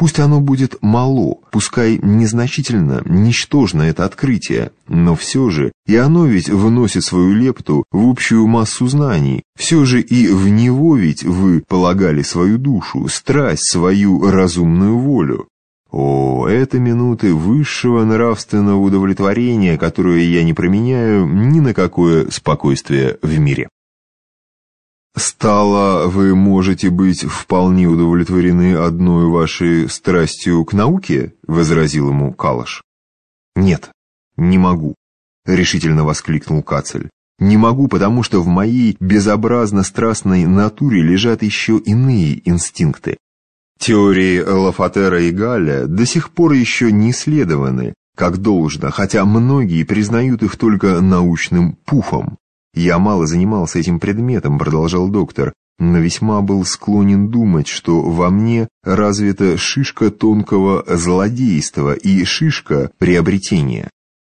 Пусть оно будет мало, пускай незначительно, ничтожно это открытие, но все же и оно ведь вносит свою лепту в общую массу знаний, все же и в него ведь вы полагали свою душу, страсть, свою разумную волю. О, это минуты высшего нравственного удовлетворения, которое я не променяю ни на какое спокойствие в мире. «Стало, вы можете быть вполне удовлетворены одной вашей страстью к науке?» — возразил ему Калаш. «Нет, не могу», — решительно воскликнул Кацель. «Не могу, потому что в моей безобразно страстной натуре лежат еще иные инстинкты. Теории Лафатера и Галя до сих пор еще не исследованы, как должно, хотя многие признают их только научным пуфом. «Я мало занимался этим предметом», — продолжал доктор, «но весьма был склонен думать, что во мне развита шишка тонкого злодейства и шишка приобретения.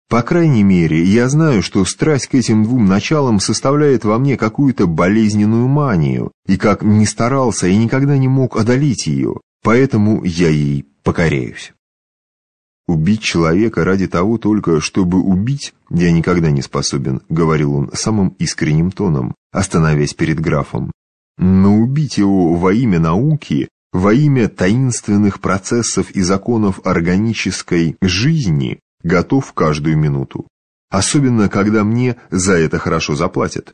По крайней мере, я знаю, что страсть к этим двум началам составляет во мне какую-то болезненную манию, и как ни старался, я никогда не мог одолеть ее, поэтому я ей покоряюсь». «Убить человека ради того только, чтобы убить, я никогда не способен», — говорил он самым искренним тоном, остановясь перед графом. «Но убить его во имя науки, во имя таинственных процессов и законов органической жизни готов каждую минуту. Особенно, когда мне за это хорошо заплатят.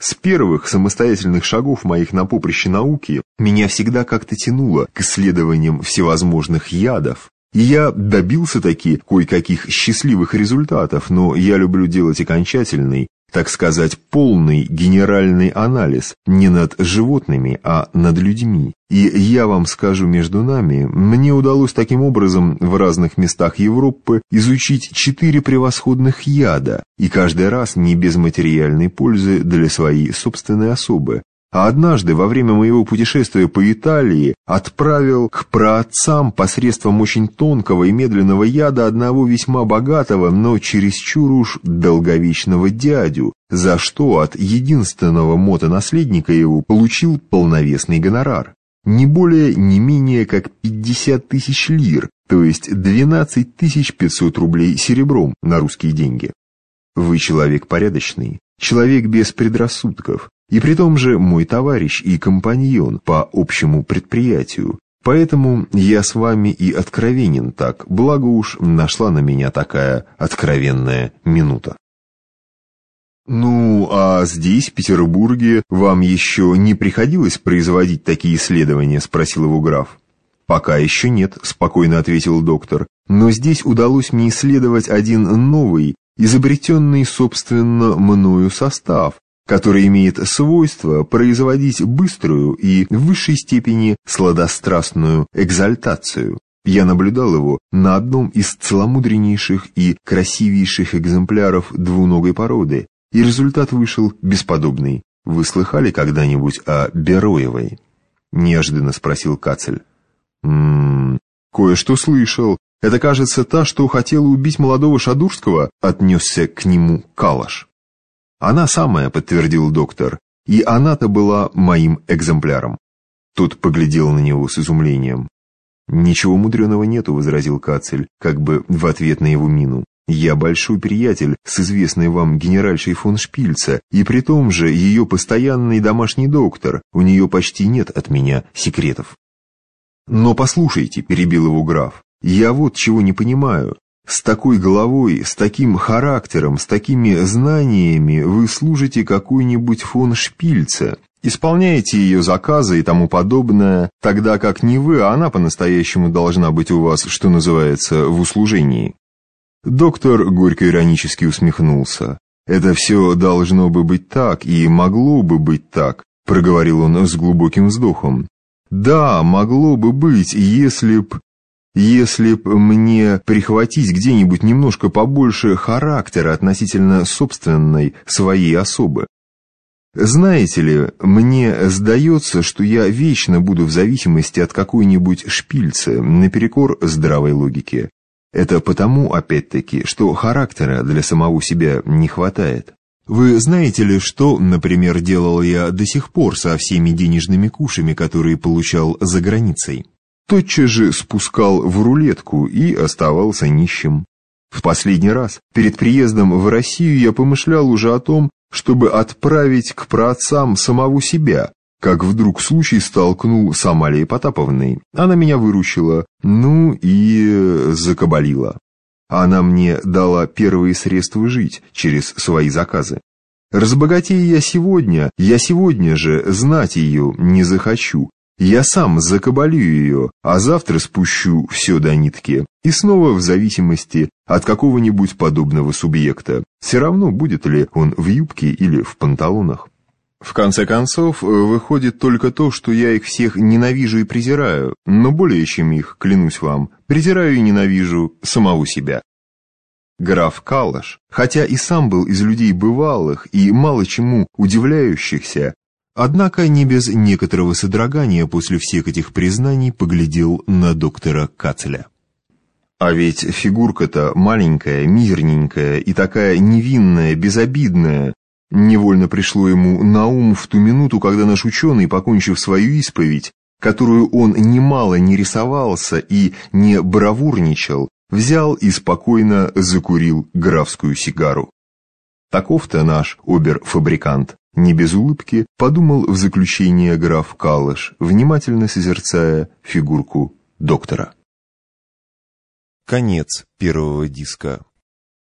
С первых самостоятельных шагов моих на поприще науки меня всегда как-то тянуло к исследованиям всевозможных ядов, я добился таки кое-каких счастливых результатов, но я люблю делать окончательный, так сказать, полный генеральный анализ не над животными, а над людьми. И я вам скажу между нами, мне удалось таким образом в разных местах Европы изучить четыре превосходных яда, и каждый раз не без материальной пользы для своей собственной особы а однажды во время моего путешествия по Италии отправил к праотцам посредством очень тонкого и медленного яда одного весьма богатого, но чересчур уж долговечного дядю, за что от единственного мотонаследника его получил полновесный гонорар. Не более, не менее, как 50 тысяч лир, то есть 12 500 рублей серебром на русские деньги. Вы человек порядочный, человек без предрассудков, и при том же мой товарищ и компаньон по общему предприятию. Поэтому я с вами и откровенен так, благо уж нашла на меня такая откровенная минута. «Ну, а здесь, в Петербурге, вам еще не приходилось производить такие исследования?» – спросил его граф. «Пока еще нет», – спокойно ответил доктор. «Но здесь удалось мне исследовать один новый, изобретенный, собственно, мною состав, который имеет свойство производить быструю и в высшей степени сладострастную экзальтацию. Я наблюдал его на одном из целомудреннейших и красивейших экземпляров двуногой породы, и результат вышел бесподобный. Вы слыхали когда-нибудь о Бероевой? Неожиданно спросил Кацель. «Ммм, кое-что слышал. Это, кажется, та, что хотела убить молодого Шадурского?» Отнесся к нему Калаш. Она самая, подтвердил доктор, и она-то была моим экземпляром. Тот поглядел на него с изумлением. «Ничего мудреного нету», — возразил Кацель, как бы в ответ на его мину. «Я большой приятель с известной вам генеральшей фон Шпильца, и при том же ее постоянный домашний доктор, у нее почти нет от меня секретов». «Но послушайте», — перебил его граф, — «я вот чего не понимаю. С такой головой, с таким характером, с такими знаниями вы служите какой-нибудь фон Шпильце, исполняете ее заказы и тому подобное, тогда как не вы, а она по-настоящему должна быть у вас, что называется, в услужении. Доктор горько иронически усмехнулся. «Это все должно бы быть так, и могло бы быть так», — проговорил он с глубоким вздохом. «Да, могло бы быть, если б...» Если б мне прихватить где-нибудь немножко побольше характера относительно собственной своей особы. Знаете ли, мне сдается, что я вечно буду в зависимости от какой-нибудь шпильцы, наперекор здравой логике. Это потому, опять-таки, что характера для самого себя не хватает. Вы знаете ли, что, например, делал я до сих пор со всеми денежными кушами, которые получал за границей? Тотчас же спускал в рулетку и оставался нищим. В последний раз, перед приездом в Россию, я помышлял уже о том, чтобы отправить к праотцам самого себя, как вдруг случай столкнул с Амалией Потаповной. Она меня выручила, ну и закабалила. Она мне дала первые средства жить через свои заказы. Разбогатея я сегодня, я сегодня же знать ее не захочу, я сам закабалю ее, а завтра спущу все до нитки. И снова в зависимости от какого-нибудь подобного субъекта. Все равно, будет ли он в юбке или в панталонах. В конце концов, выходит только то, что я их всех ненавижу и презираю, но более чем их, клянусь вам, презираю и ненавижу самого себя. Граф Калаш, хотя и сам был из людей бывалых и мало чему удивляющихся, Однако не без некоторого содрогания после всех этих признаний поглядел на доктора Кацеля. А ведь фигурка-то маленькая, мирненькая и такая невинная, безобидная. Невольно пришло ему на ум в ту минуту, когда наш ученый, покончив свою исповедь, которую он немало не рисовался и не бравурничал, взял и спокойно закурил графскую сигару. Таков-то наш обер-фабрикант. Не без улыбки подумал в заключение граф Калыш, внимательно созерцая фигурку доктора. Конец первого диска.